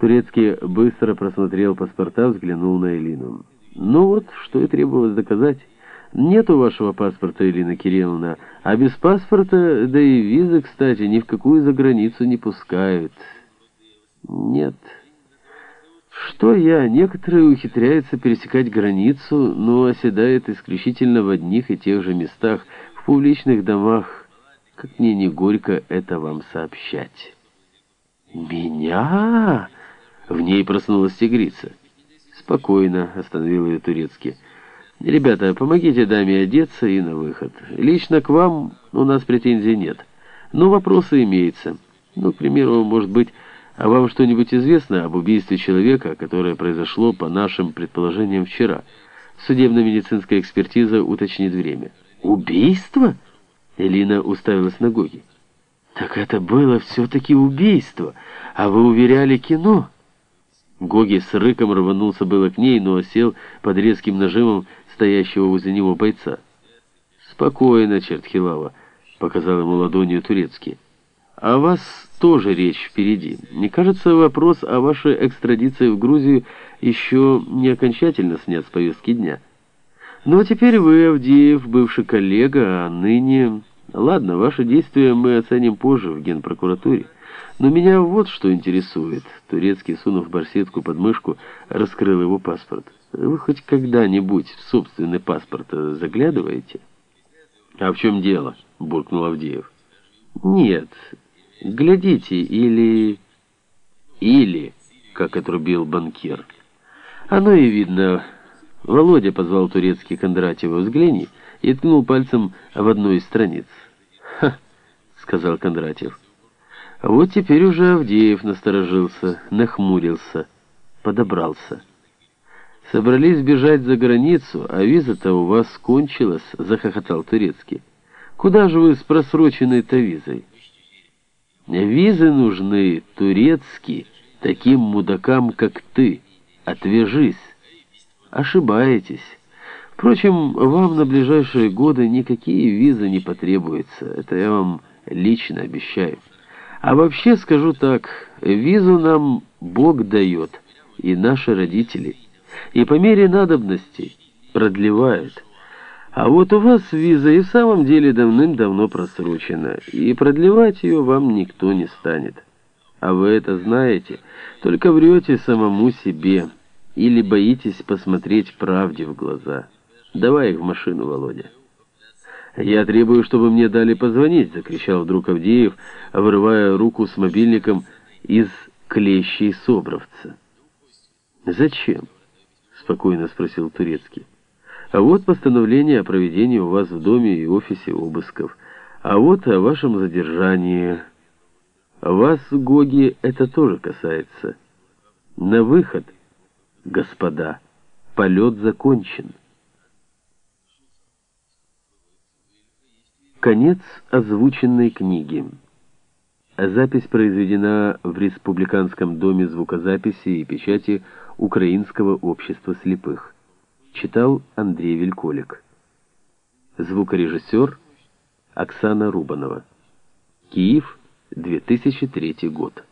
Турецкий быстро просмотрел паспорта, взглянул на Элину. «Ну вот, что и требовалось доказать. Нет у вашего паспорта, Элина Кирилловна, а без паспорта, да и визы, кстати, ни в какую заграницу не пускают». «Нет». Что я? Некоторые ухитряются пересекать границу, но оседают исключительно в одних и тех же местах, в публичных домах. Как мне не горько это вам сообщать. «Меня?» В ней проснулась тигрица. «Спокойно», — остановил ее турецкий. «Ребята, помогите даме одеться и на выход. Лично к вам у нас претензий нет. Но вопросы имеются. Ну, к примеру, может быть, а вам что-нибудь известно об убийстве человека, которое произошло, по нашим предположениям, вчера? Судебно-медицинская экспертиза уточнит время». «Убийство?» Элина уставилась на Гоги. «Так это было все-таки убийство, а вы уверяли кино?» Гоги с рыком рванулся было к ней, но сел под резким нажимом стоящего возле него бойца. «Спокойно, Чертхилава», — показал ему ладонью турецкий. «А вас тоже речь впереди. Не кажется, вопрос о вашей экстрадиции в Грузию еще не окончательно снят с повестки дня? Ну а теперь вы, Авдеев, бывший коллега, а ныне... Ладно, ваши действия мы оценим позже в генпрокуратуре». Но меня вот что интересует. Турецкий, сунув барсетку под мышку, раскрыл его паспорт. Вы хоть когда-нибудь в собственный паспорт заглядываете? А в чем дело? Буркнул Авдеев. Нет, глядите, или... Или, как отрубил банкир. Оно и видно. Володя позвал турецкий Кондратьева, взгляни, и ткнул пальцем в одну из страниц. Сказал Кондратьев. Вот теперь уже Авдеев насторожился, нахмурился, подобрался. «Собрались бежать за границу, а виза-то у вас кончилась», — захохотал Турецкий. «Куда же вы с просроченной-то визой?» «Визы нужны, Турецкий, таким мудакам, как ты. Отвяжись. Ошибаетесь. Впрочем, вам на ближайшие годы никакие визы не потребуются. Это я вам лично обещаю». А вообще скажу так, визу нам Бог дает, и наши родители, и по мере надобности продлевают. А вот у вас виза и в самом деле давным-давно просрочена, и продлевать ее вам никто не станет. А вы это знаете, только врете самому себе, или боитесь посмотреть правде в глаза. Давай их в машину, Володя. «Я требую, чтобы мне дали позвонить!» — закричал вдруг Авдеев, вырывая руку с мобильником из клещей Собровца. «Зачем?» — спокойно спросил Турецкий. «А вот постановление о проведении у вас в доме и офисе обысков. А вот о вашем задержании. Вас, Гоги, это тоже касается. На выход, господа, полет закончен». Конец озвученной книги. Запись произведена в Республиканском доме звукозаписи и печати Украинского общества слепых. Читал Андрей Вельколик. Звукорежиссер Оксана Рубанова. Киев, 2003 год.